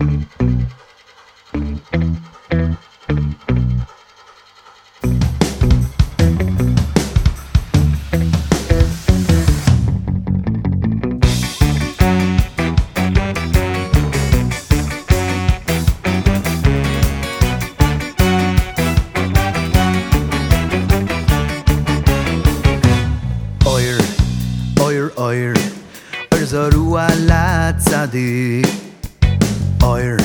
oir Oir zoru ala tzadik Oir,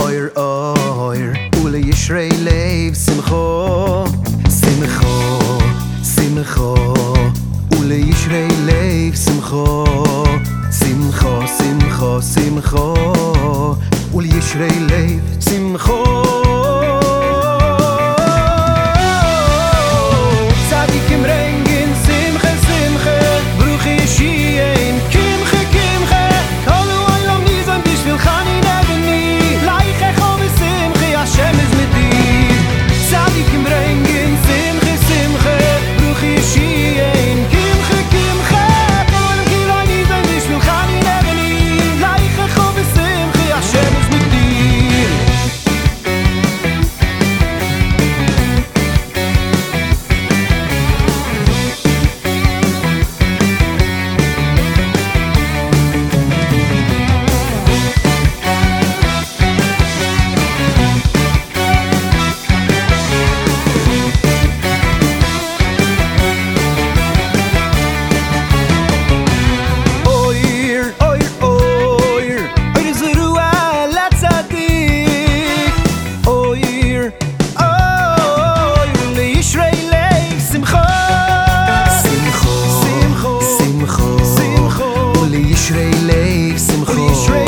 oir, oir. Ule yishrei leiv simcho Simcho, simcho. Ule yishrei leiv simcho Simcho, simcho, simcho. Ule yishrei leiv simcho Really straight